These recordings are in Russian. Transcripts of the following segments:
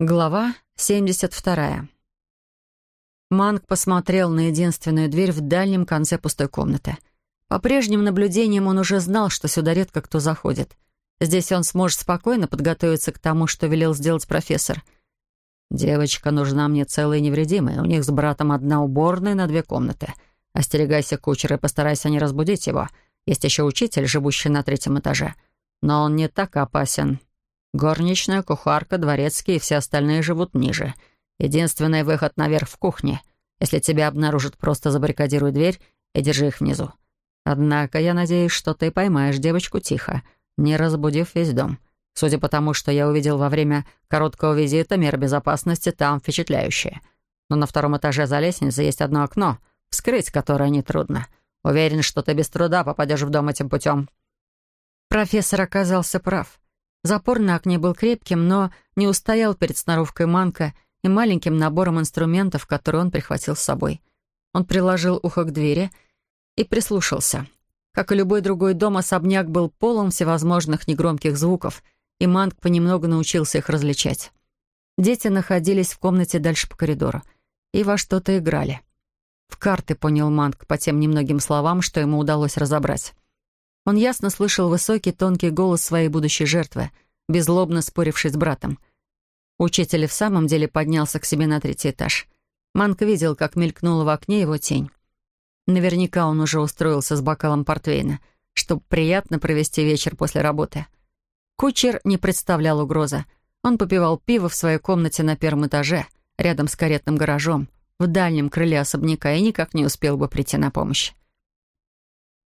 Глава 72. Манг посмотрел на единственную дверь в дальнем конце пустой комнаты. По прежним наблюдениям он уже знал, что сюда редко кто заходит. Здесь он сможет спокойно подготовиться к тому, что велел сделать профессор. «Девочка нужна мне целая и невредимая. У них с братом одна уборная на две комнаты. Остерегайся кучера и постарайся не разбудить его. Есть еще учитель, живущий на третьем этаже. Но он не так опасен, Горничная, кухарка, дворецкий и все остальные живут ниже. Единственный выход наверх в кухне. Если тебя обнаружат, просто забаррикадируй дверь и держи их внизу. Однако я надеюсь, что ты поймаешь девочку тихо, не разбудив весь дом. Судя по тому, что я увидел во время короткого визита, меры безопасности там впечатляющие. Но на втором этаже за лестницей есть одно окно, вскрыть которое нетрудно. Уверен, что ты без труда попадешь в дом этим путем». Профессор оказался прав. Запор на окне был крепким, но не устоял перед сноровкой манка и маленьким набором инструментов, которые он прихватил с собой. Он приложил ухо к двери и прислушался. Как и любой другой дом, особняк был полон всевозможных негромких звуков, и Манк понемногу научился их различать. Дети находились в комнате дальше по коридору и во что-то играли. В карты понял Манк по тем немногим словам, что ему удалось разобрать. Он ясно слышал высокий тонкий голос своей будущей жертвы, беззлобно споривший с братом. Учитель в самом деле поднялся к себе на третий этаж. Манк видел, как мелькнула в окне его тень. Наверняка он уже устроился с бокалом портвейна, чтобы приятно провести вечер после работы. Кучер не представлял угрозы. Он попивал пиво в своей комнате на первом этаже, рядом с каретным гаражом, в дальнем крыле особняка, и никак не успел бы прийти на помощь.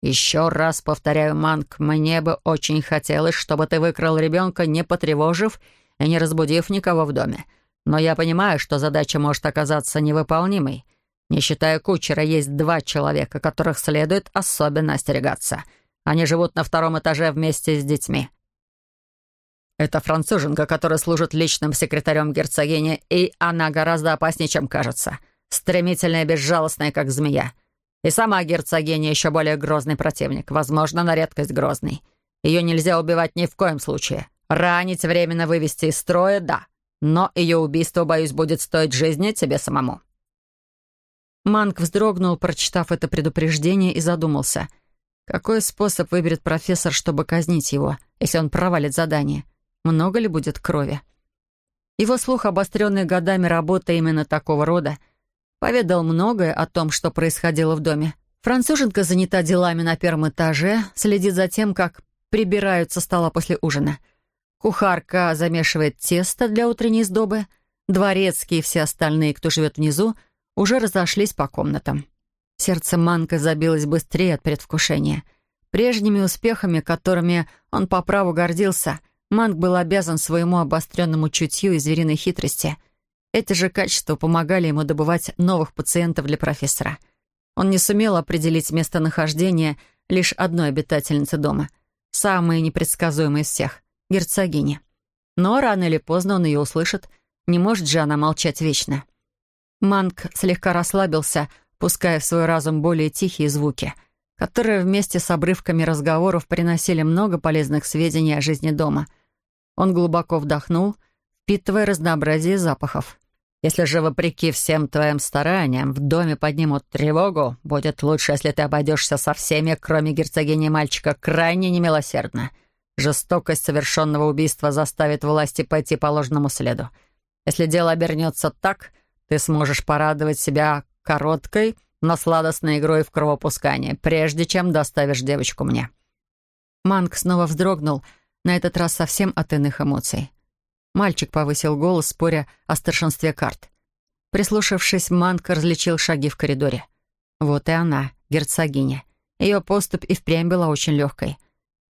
«Еще раз повторяю, Манк, мне бы очень хотелось, чтобы ты выкрал ребенка, не потревожив и не разбудив никого в доме. Но я понимаю, что задача может оказаться невыполнимой. Не считая кучера, есть два человека, которых следует особенно остерегаться. Они живут на втором этаже вместе с детьми. Это француженка, которая служит личным секретарем герцогини, и она гораздо опаснее, чем кажется. Стремительная безжалостная, как змея. И сама герцогиня еще более грозный противник, возможно, на редкость грозный. Ее нельзя убивать ни в коем случае. Ранить, временно вывести из строя — да. Но ее убийство, боюсь, будет стоить жизни тебе самому». Манк вздрогнул, прочитав это предупреждение, и задумался. Какой способ выберет профессор, чтобы казнить его, если он провалит задание? Много ли будет крови? Его слух, обостренный годами работы именно такого рода, — Поведал многое о том, что происходило в доме. Француженка занята делами на первом этаже, следит за тем, как прибирают со стола после ужина. Кухарка замешивает тесто для утренней сдобы. Дворецкие и все остальные, кто живет внизу, уже разошлись по комнатам. Сердце Манка забилось быстрее от предвкушения. Прежними успехами, которыми он по праву гордился, Манк был обязан своему обостренному чутью и звериной хитрости — эти же качества помогали ему добывать новых пациентов для профессора. Он не сумел определить местонахождение лишь одной обитательницы дома, самой непредсказуемой из всех — герцогини. Но рано или поздно он ее услышит, не может же она молчать вечно. Манк слегка расслабился, пуская в свой разум более тихие звуки, которые вместе с обрывками разговоров приносили много полезных сведений о жизни дома. Он глубоко вдохнул, впитывая разнообразие запахов. Если же, вопреки всем твоим стараниям, в доме поднимут тревогу, будет лучше, если ты обойдешься со всеми, кроме герцогини мальчика, крайне немилосердно. Жестокость совершенного убийства заставит власти пойти по ложному следу. Если дело обернется так, ты сможешь порадовать себя короткой, но сладостной игрой в кровопускание, прежде чем доставишь девочку мне». Манк снова вздрогнул, на этот раз совсем от иных эмоций. Мальчик повысил голос, споря о старшинстве карт. Прислушавшись, Манк различил шаги в коридоре. Вот и она, герцогиня. Ее поступь и впрямь была очень легкой.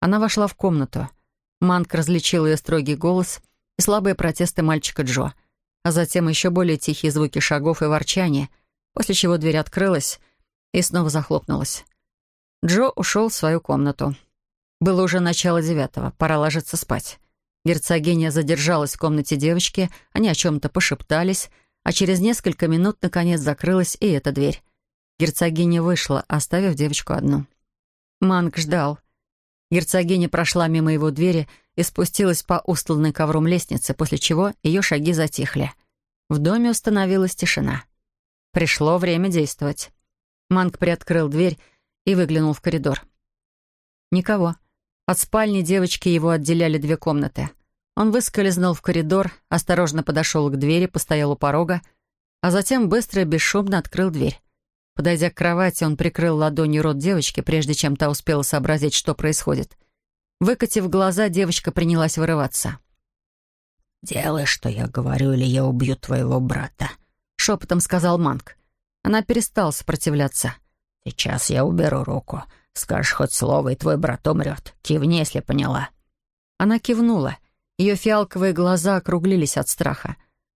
Она вошла в комнату. Манк различил ее строгий голос и слабые протесты мальчика Джо, а затем еще более тихие звуки шагов и ворчания, после чего дверь открылась и снова захлопнулась. Джо ушел в свою комнату. Было уже начало девятого, пора ложиться спать. Герцогиня задержалась в комнате девочки, они о чем-то пошептались, а через несколько минут, наконец, закрылась и эта дверь. Герцогиня вышла, оставив девочку одну. Манк ждал. Герцогиня прошла мимо его двери и спустилась по устланной ковром лестнице, после чего ее шаги затихли. В доме установилась тишина. Пришло время действовать. Манг приоткрыл дверь и выглянул в коридор. Никого. От спальни девочки его отделяли две комнаты. Он выскользнул в коридор, осторожно подошел к двери, постоял у порога, а затем быстро и бесшумно открыл дверь. Подойдя к кровати, он прикрыл ладонью рот девочки, прежде чем та успела сообразить, что происходит. Выкатив глаза, девочка принялась вырываться. «Делай, что я говорю, или я убью твоего брата», — шепотом сказал Манг. Она перестала сопротивляться. «Сейчас я уберу руку. Скажешь хоть слово, и твой брат умрет. Кивни, если поняла». Она кивнула. Ее фиалковые глаза округлились от страха.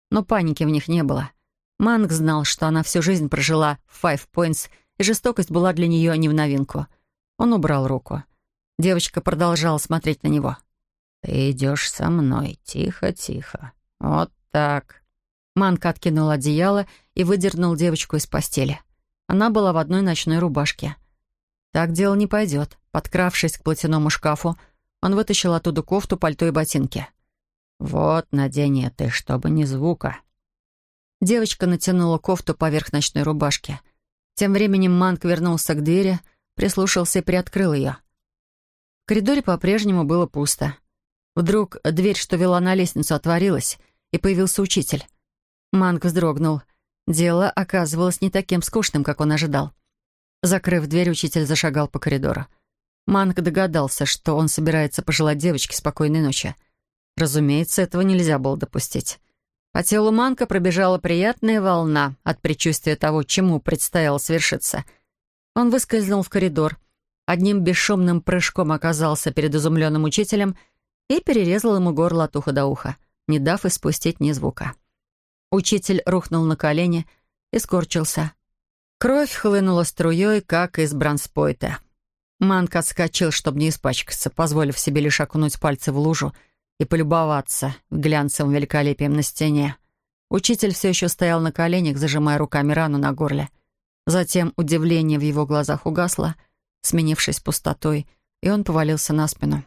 Но паники в них не было. Манг знал, что она всю жизнь прожила в Five Points, и жестокость была для нее не в новинку. Он убрал руку. Девочка продолжала смотреть на него. «Ты идешь со мной, тихо-тихо. Вот так». Манг откинул одеяло и выдернул девочку из постели. Она была в одной ночной рубашке. Так дело не пойдет. Подкравшись к платяному шкафу, он вытащил оттуда кофту, пальто и ботинки. «Вот, надень это, чтобы ни звука», Девочка натянула кофту поверх ночной рубашки. Тем временем Манк вернулся к двери, прислушался и приоткрыл ее. В коридоре по-прежнему было пусто. Вдруг дверь, что вела на лестницу, отворилась, и появился учитель. Манк вздрогнул. Дело оказывалось не таким скучным, как он ожидал. Закрыв дверь, учитель зашагал по коридору. Манк догадался, что он собирается пожелать девочке спокойной ночи. Разумеется, этого нельзя было допустить. По телу Манка пробежала приятная волна от предчувствия того, чему предстояло свершиться. Он выскользнул в коридор, одним бесшумным прыжком оказался перед изумленным учителем и перерезал ему горло от уха до уха, не дав испустить ни звука. Учитель рухнул на колени и скорчился. Кровь хлынула струей, как из бронспойта. Манк отскочил, чтобы не испачкаться, позволив себе лишь окунуть пальцы в лужу — и полюбоваться глянцевым великолепием на стене. Учитель все еще стоял на коленях, зажимая руками рану на горле. Затем удивление в его глазах угасло, сменившись пустотой, и он повалился на спину.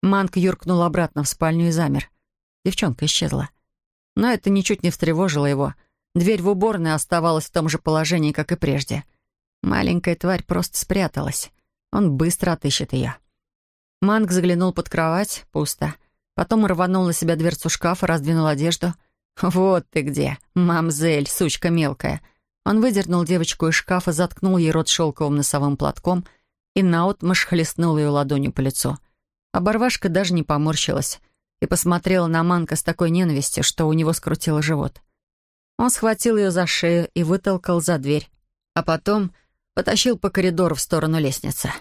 Манк юркнул обратно в спальню и замер. Девчонка исчезла. Но это ничуть не встревожило его. Дверь в уборной оставалась в том же положении, как и прежде. Маленькая тварь просто спряталась. Он быстро отыщет ее. Манк заглянул под кровать. Пусто. Потом рванул на себя дверцу шкафа, раздвинул одежду. «Вот ты где, мамзель, сучка мелкая!» Он выдернул девочку из шкафа, заткнул ей рот шелковым носовым платком и наотмашь хлестнул ее ладонью по лицу. Оборвашка даже не поморщилась и посмотрела на Манка с такой ненавистью, что у него скрутило живот. Он схватил ее за шею и вытолкал за дверь, а потом потащил по коридору в сторону лестницы.